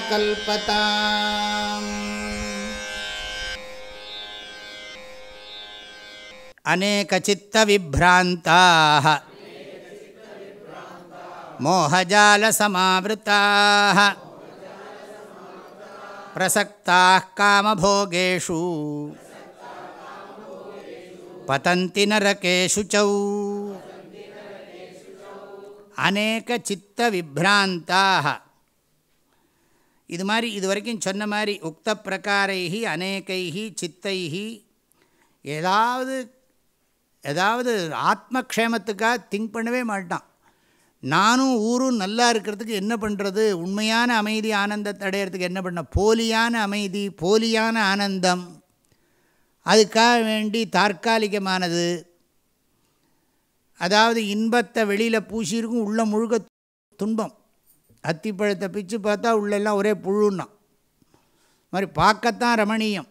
कल्पताम्। अनेकचित्तविभ्रान्ताः। मोहजालसमावृताः। प्रसक्ताः कामभोगेषु। पतन्ति नरकेषु चौ அநேக சித்த விப்ராந்தாக இது மாதிரி இது வரைக்கும் சொன்ன மாதிரி உக்த பிரகாரைகி அநேகைகி சித்தைகி ஏதாவது ஏதாவது ஆத்மக்ஷேமத்துக்காக திங்க் பண்ணவே மாட்டான். நானும் ஊரும் நல்லா இருக்கிறதுக்கு என்ன பண்ணுறது உண்மையான அமைதி ஆனந்தத்தை அடையிறதுக்கு என்ன பண்ண? போலியான அமைதி போலியான ஆனந்தம். அதுக்காக வேண்டி தற்காலிகமானது. அதாவது இன்பத்தை வெளியில் பூசியிருக்கும் உள்ள முழுக துன்பம். அத்திப்பழத்தை பிச்சு பார்த்தா உள்ளெல்லாம் ஒரே புழுன்னா. மாதிரி பார்க்கத்தான் ரமணீயம்.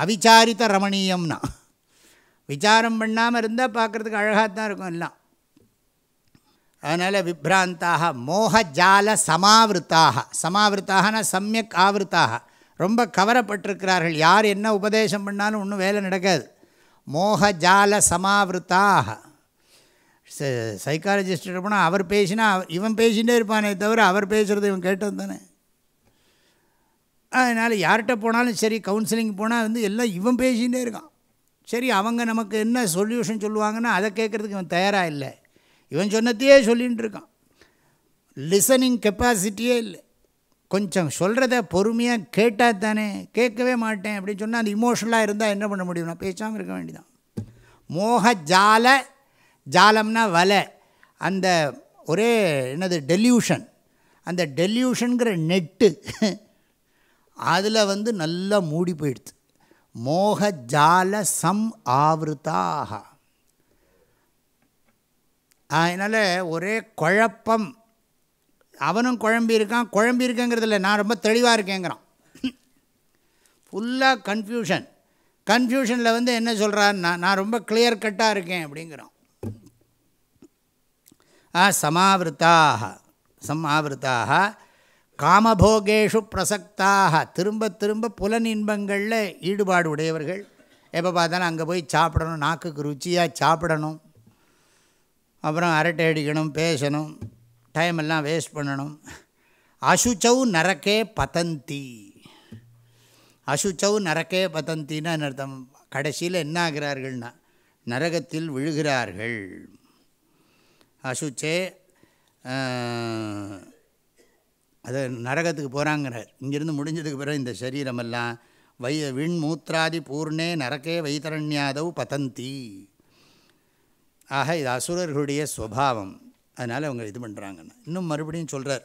அவிச்சாரித்த ரமணீயம்னா. விசாரம் பண்ணாமல் இருந்தால் பார்க்குறதுக்கு அழகாக தான் இருக்கும் எல்லாம். அதனால் விப்ராந்தாக மோகஜால சமாவிருத்தாக. சமாவிருத்தாகனா சமயக் ஆவிருத்தாக. ரொம்ப கவரப்பட்டிருக்கிறார்கள். யார் என்ன உபதேசம் பண்ணாலும் ஒன்றும் வேலை நடக்காது. மோகஜால சமாவிருத்தாக. சைக்காலஜிஸ்ட்டு போனால் அவர் பேசினா இவன் பேசிகிட்டே இருப்பானே தவிர அவர் பேசுகிறது இவன் கேட்டது தானே. அதனால் யார்கிட்ட போனாலும் சரி கவுன்சிலிங் போனால் வந்து எல்லாம் இவன் பேசிகிட்டே இருக்கான். சரி அவங்க நமக்கு என்ன சொல்யூஷன் சொல்லுவாங்கன்னா அதை கேட்குறதுக்கு இவன் தயாராக இல்லை. இவன் சொன்னதையே சொல்லிகிட்டு இருக்கான். லிசனிங் கெப்பாசிட்டியே இல்லை. கொஞ்சம் சொல்கிறத பொறுமையாக கேட்டால் தானே கேட்கவே மாட்டேன் அப்படின்னு சொன்னால் அந்த இமோஷனலாக இருந்தால் என்ன பண்ண முடியும்? நான் பேசாமல் இருக்க வேண்டியதான் மோக ஜால ஜாலம்னா வலை. அந்த ஒரே என்னது டெல்யூஷன் அந்த டெல்யூஷனுங்கிற நெட்டு அதில் வந்து நல்லா மூடி போயிடுது மோக ஜால சம் ஆவருத்தாக. அதனால் ஒரே குழப்பம். அவனும் குழம்பி இருக்கான் குழம்பி இருக்கேங்கிறதில்ல நான் ரொம்ப தெளிவாக இருக்கேங்கிறான். ஃபுல்லாக கன்ஃபியூஷன் கன்ஃபியூஷனில் வந்து என்ன சொல்கிறான் நான் நான் ரொம்ப கிளியர் கட்டாக இருக்கேன் அப்படிங்கிறான். சமாவிருத்தாக சமாவிருத்தாக காமபோகேஷு பிரசக்தாக திரும்ப திரும்ப புலன் இன்பங்களில் ஈடுபாடு உடையவர்கள். எப்போ பார்த்தாலும் அங்கே போய் சாப்பிடணும் நாக்குக்கு ருச்சியாக சாப்பிடணும். அப்புறம் அரட்டை அடிக்கணும் பேசணும் டைம் எல்லாம் வேஸ்ட் பண்ணணும். அசுச்சௌ நரக்கே பதந்தி. அசுச்சௌ நரக்கே பதந்தின்னு அர்த்தம்? கடைசியில் என்ன ஆகிறார்கள்னா நரகத்தில் விழுகிறார்கள். அசுச்சே அது நரகத்துக்கு போகிறாங்கிறார் இங்கேருந்து முடிஞ்சதுக்கு பிறகு இந்த சரீரமெல்லாம் வை விண் மூத்ராதி பூர்ணே நரக்கே வைத்தரண்யாதவ் பதந்தி. ஆக இது அசுரர்களுடைய ஸ்வபாவம். அதனால் அவங்க இது பண்ணுறாங்கன்னு இன்னும் மறுபடியும் சொல்கிறார்